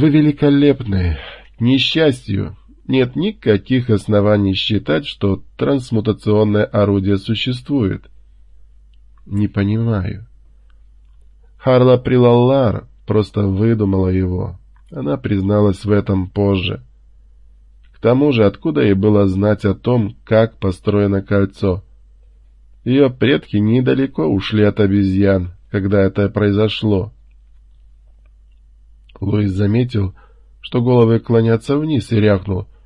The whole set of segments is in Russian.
Вы великолепны. К несчастью, нет никаких оснований считать, что трансмутационное орудие существует. Не понимаю. Харла Прилаллар просто выдумала его. Она призналась в этом позже. К тому же, откуда ей было знать о том, как построено кольцо? Ее предки недалеко ушли от обезьян, когда это произошло. Луис заметил, что головы клонятся вниз, и рявкнул —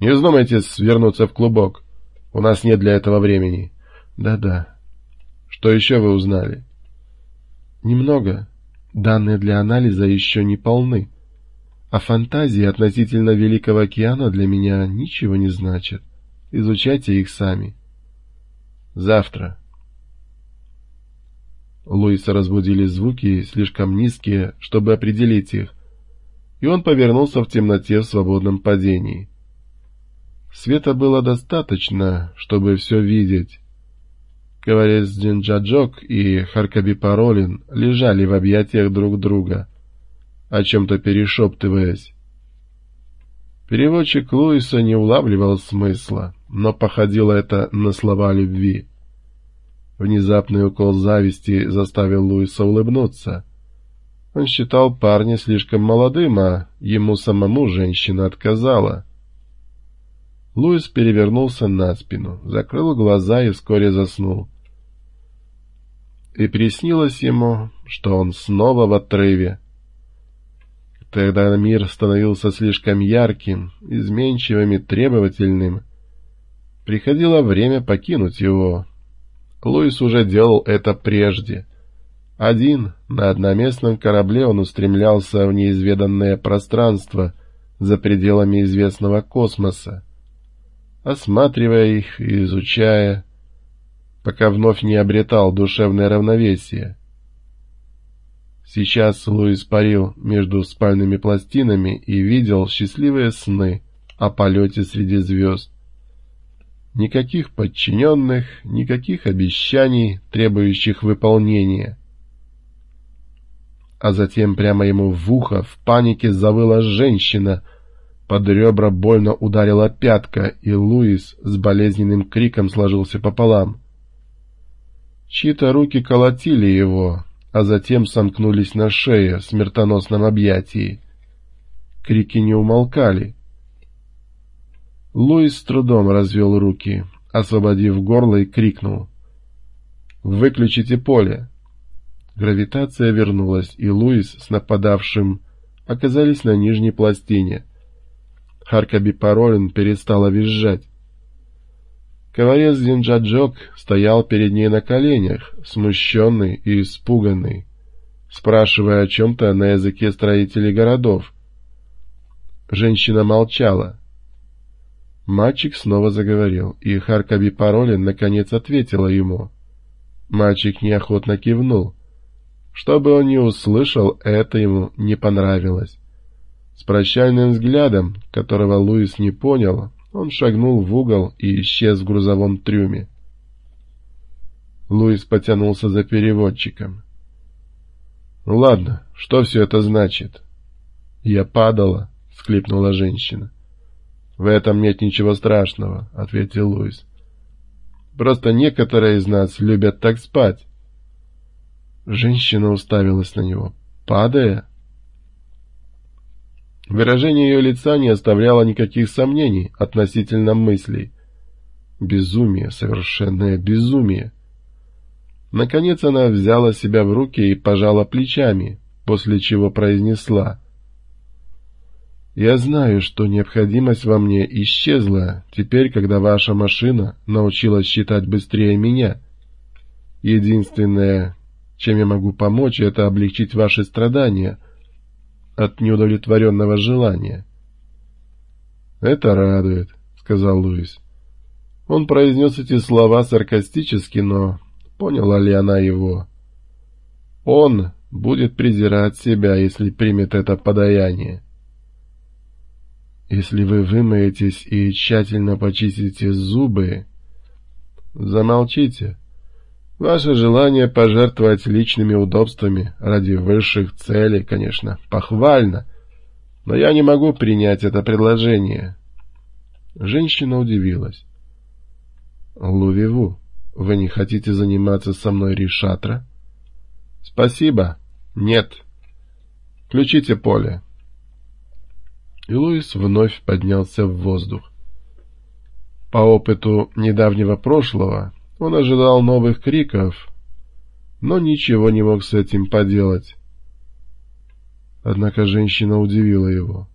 не вздумайте свернуться в клубок. У нас нет для этого времени. Да-да. Что еще вы узнали? Немного. Данные для анализа еще не полны. А фантазии относительно Великого океана для меня ничего не значат. Изучайте их сами. Завтра. Луиса разбудили звуки, слишком низкие, чтобы определить их, и он повернулся в темноте в свободном падении. Света было достаточно, чтобы все видеть. Коварец Джинджаджок и Харкаби Паролин лежали в объятиях друг друга, о чем-то перешептываясь. Переводчик Луиса не улавливал смысла, но походило это на слова любви. Внезапный укол зависти заставил Луиса улыбнуться. Он считал парня слишком молодым, а ему самому женщина отказала. Луис перевернулся на спину, закрыл глаза и вскоре заснул. И приснилось ему, что он снова в отрыве. Тогда мир становился слишком ярким, изменчивым и требовательным. Приходило время покинуть его. Луис уже делал это прежде. Один, на одноместном корабле он устремлялся в неизведанное пространство за пределами известного космоса осматривая их и изучая, пока вновь не обретал душевное равновесие. Сейчас Луис парил между спальными пластинами и видел счастливые сны о полете среди звезд. Никаких подчиненных, никаких обещаний, требующих выполнения. А затем прямо ему в ухо в панике завыла женщина — под ребра больно ударила пятка, и Луис с болезненным криком сложился пополам. Чьи-то руки колотили его, а затем сомкнулись на шее в смертоносном объятии. Крики не умолкали. Луис с трудом развел руки, освободив горло и крикнул. «Выключите поле!» Гравитация вернулась, и Луис с нападавшим оказались на нижней пластине — Харкаби Паролин перестала визжать. Коварец Динджаджок стоял перед ней на коленях, смущенный и испуганный, спрашивая о чем-то на языке строителей городов. Женщина молчала. Мальчик снова заговорил, и Харкаби Паролин наконец ответила ему. Мальчик неохотно кивнул. Что бы он ни услышал, это ему не понравилось. С прощальным взглядом, которого Луис не понял, он шагнул в угол и исчез в грузовом трюме. Луис потянулся за переводчиком. «Ну ладно, что все это значит?» «Я падала», — склипнула женщина. «В этом нет ничего страшного», — ответил Луис. «Просто некоторые из нас любят так спать». Женщина уставилась на него. «Падая?» Выражение ее лица не оставляло никаких сомнений относительно мыслей. Безумие, совершенное безумие. Наконец она взяла себя в руки и пожала плечами, после чего произнесла. «Я знаю, что необходимость во мне исчезла теперь, когда ваша машина научилась считать быстрее меня. Единственное, чем я могу помочь, это облегчить ваши страдания» от неудовлетворенного желания. «Это радует», — сказал Луис. Он произнес эти слова саркастически, но поняла ли она его? Он будет презирать себя, если примет это подаяние. Если вы вымоетесь и тщательно почистите зубы, замолчите. Ваше желание пожертвовать личными удобствами ради высших целей, конечно, похвально. Но я не могу принять это предложение. Женщина удивилась. Лувиву, вы не хотите заниматься со мной решатра? Спасибо. Нет. Включите поле. И Луис вновь поднялся в воздух. По опыту недавнего прошлого он ожидал новых криков, но ничего не мог с этим поделать. Однако женщина удивила его.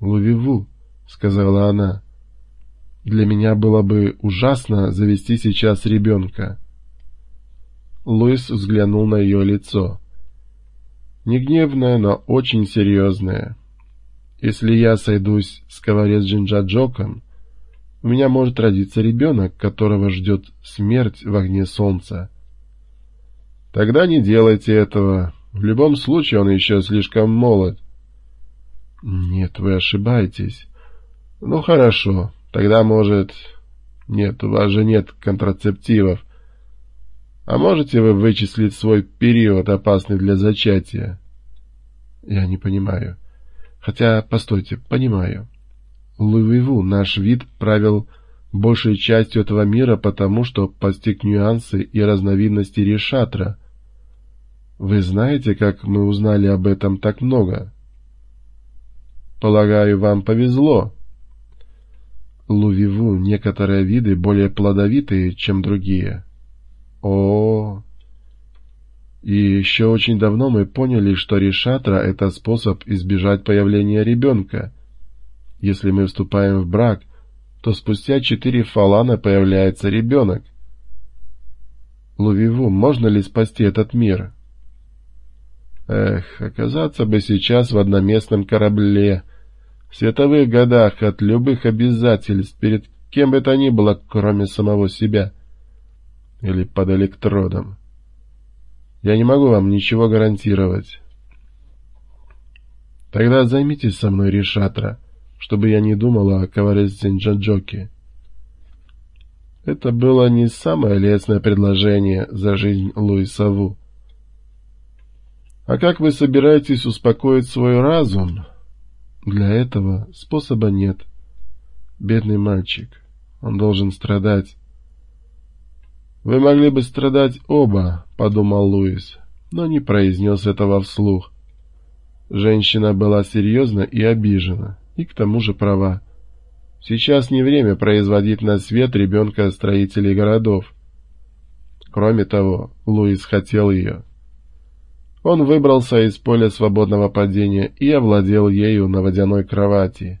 «Лувиву», — сказала она, — «для меня было бы ужасно завести сейчас ребенка». Луис взглянул на ее лицо. Не гневное, но очень серьезное. Если я сойдусь с коварец Джинджаджоком, у меня может родиться ребенок, которого ждет смерть в огне солнца. Тогда не делайте этого. В любом случае он еще слишком молод. Нет, вы ошибаетесь. Ну, хорошо. Тогда, может... Нет, у вас же нет контрацептивов. А можете вы вычислить свой период, опасный для зачатия? Я не понимаю. Хотя, постойте, понимаю. Луиву наш вид правил большей частью этого мира потому, что постиг нюансы и разновидности решатра. Вы знаете, как мы узнали об этом так много? Полагаю, вам повезло. Лувиву некоторые виды более плодовитые, чем другие. О, -о, -о. И еще очень давно мы поняли, что решатра — это способ избежать появления ребенка — если мы вступаем в брак, то спустя четыре фалана появляется ребенок. Лувиву, можно ли спасти этот мир? Эх, оказаться бы сейчас в одноместном корабле, в световых годах от любых обязательств перед кем бы то ни было, кроме самого себя. Или под электродом. Я не могу вам ничего гарантировать. Тогда займитесь со мной, Решатра чтобы я не думала о Каварес-Дзинджаджоке. Это было не самое лестное предложение за жизнь Луиса Ву. А как вы собираетесь успокоить свой разум? Для этого способа нет. Бедный мальчик. Он должен страдать. «Вы могли бы страдать оба», — подумал Луис, но не произнес этого вслух. Женщина была серьезна и обижена и к тому же права. Сейчас не время производить на свет ребенка строителей городов. Кроме того, Луис хотел ее. Он выбрался из поля свободного падения и овладел ею на водяной кровати.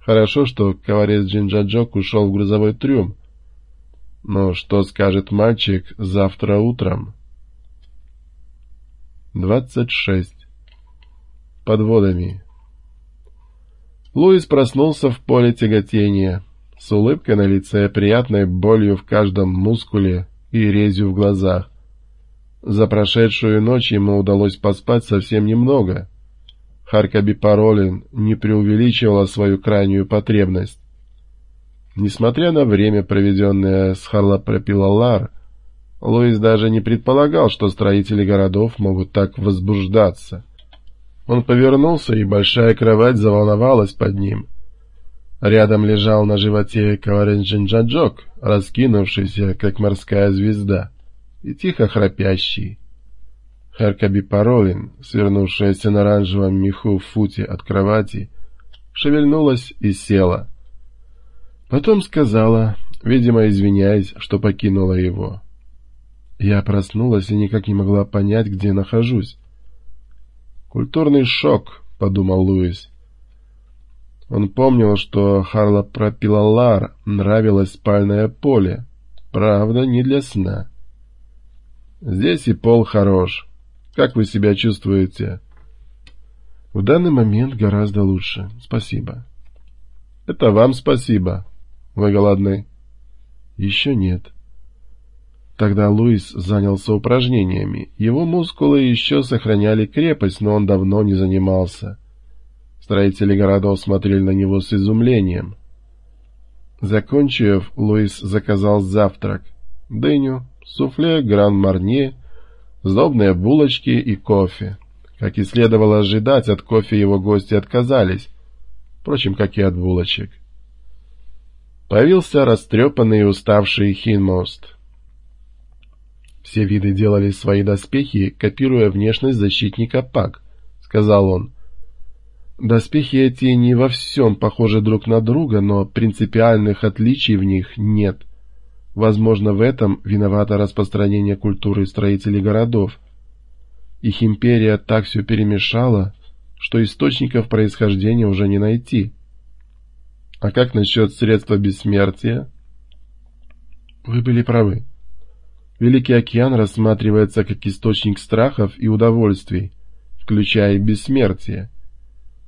Хорошо, что коварец Джинджаджок ушел в грузовой трюм. Но что скажет мальчик завтра утром? Двадцать шесть. Под водами. Луис проснулся в поле тяготения, с улыбкой на лице, приятной болью в каждом мускуле и резью в глазах. За прошедшую ночь ему удалось поспать совсем немного. Харкаби Паролин не преувеличивала свою крайнюю потребность. Несмотря на время, проведенное с Харлапропилалар, Луис даже не предполагал, что строители городов могут так возбуждаться. Он повернулся, и большая кровать заволновалась под ним. Рядом лежал на животе Каваренджинджаджок, раскинувшийся, как морская звезда, и тихо храпящий. Херкаби Паролин, свернувшаяся на оранжевом меху в футе от кровати, шевельнулась и села. Потом сказала, видимо, извиняясь, что покинула его. Я проснулась и никак не могла понять, где нахожусь. «Культурный шок», — подумал Луис. Он помнил, что Харла Пропилалар нравилось спальное поле. Правда, не для сна. «Здесь и пол хорош. Как вы себя чувствуете?» «В данный момент гораздо лучше. Спасибо». «Это вам спасибо. Вы голодны?» «Еще нет». Тогда Луис занялся упражнениями. Его мускулы еще сохраняли крепость, но он давно не занимался. Строители городов смотрели на него с изумлением. Закончив, Луис заказал завтрак. Дыню, суфле, гран-марне, сдобные булочки и кофе. Как и следовало ожидать, от кофе его гости отказались, впрочем, как и от булочек. Появился растрепанный и уставший Хинмост. «Все виды делали свои доспехи, копируя внешность защитника Пак», — сказал он. «Доспехи эти не во всем похожи друг на друга, но принципиальных отличий в них нет. Возможно, в этом виновато распространение культуры строителей городов. Их империя так все перемешала, что источников происхождения уже не найти. А как насчет средства бессмертия? Вы были правы. Великий океан рассматривается как источник страхов и удовольствий, включая и бессмертие.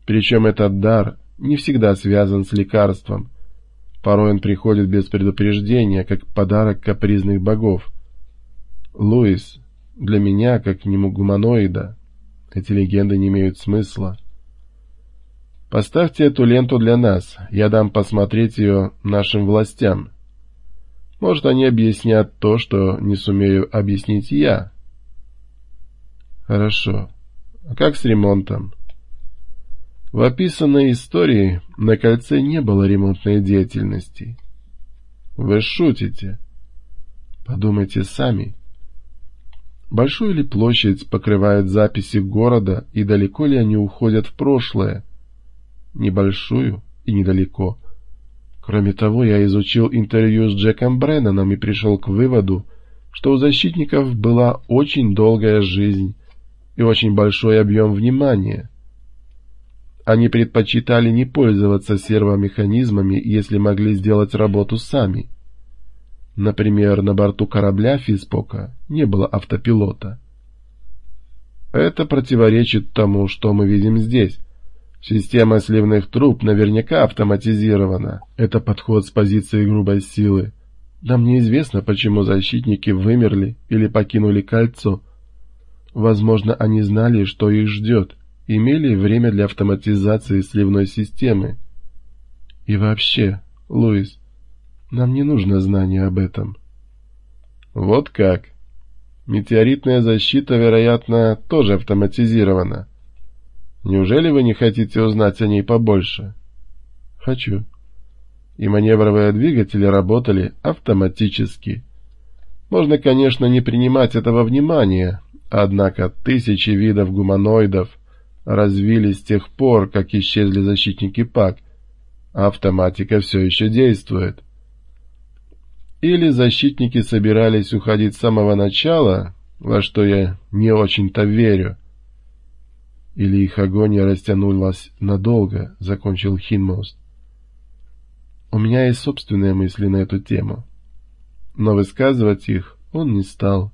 Причем этот дар не всегда связан с лекарством. Порой он приходит без предупреждения, как подарок капризных богов. Луис, для меня, как нему гуманоида, эти легенды не имеют смысла. Поставьте эту ленту для нас, я дам посмотреть ее нашим властям. Может, они объяснят то, что не сумею объяснить я. Хорошо. А как с ремонтом? В описанной истории на кольце не было ремонтной деятельности. Вы шутите. Подумайте сами. Большую ли площадь покрывают записи города и далеко ли они уходят в прошлое? Небольшую и недалеко. Кроме того, я изучил интервью с Джеком Бреннаном и пришел к выводу, что у защитников была очень долгая жизнь и очень большой объем внимания. Они предпочитали не пользоваться сервомеханизмами, если могли сделать работу сами. Например, на борту корабля Фиспока не было автопилота. Это противоречит тому, что мы видим здесь. Система сливных труб наверняка автоматизирована. Это подход с позиции грубой силы. Нам неизвестно, почему защитники вымерли или покинули кольцо. Возможно, они знали, что их ждет, имели время для автоматизации сливной системы. И вообще, Луис, нам не нужно знание об этом. Вот как. Метеоритная защита, вероятно, тоже автоматизирована. Неужели вы не хотите узнать о ней побольше? Хочу. И маневровые двигатели работали автоматически. Можно, конечно, не принимать этого внимания, однако тысячи видов гуманоидов развились с тех пор, как исчезли защитники ПАК. Автоматика все еще действует. Или защитники собирались уходить с самого начала, во что я не очень-то верю, или их агония растянулась надолго, закончил Хинмост. У меня есть собственные мысли на эту тему, но высказывать их он не стал.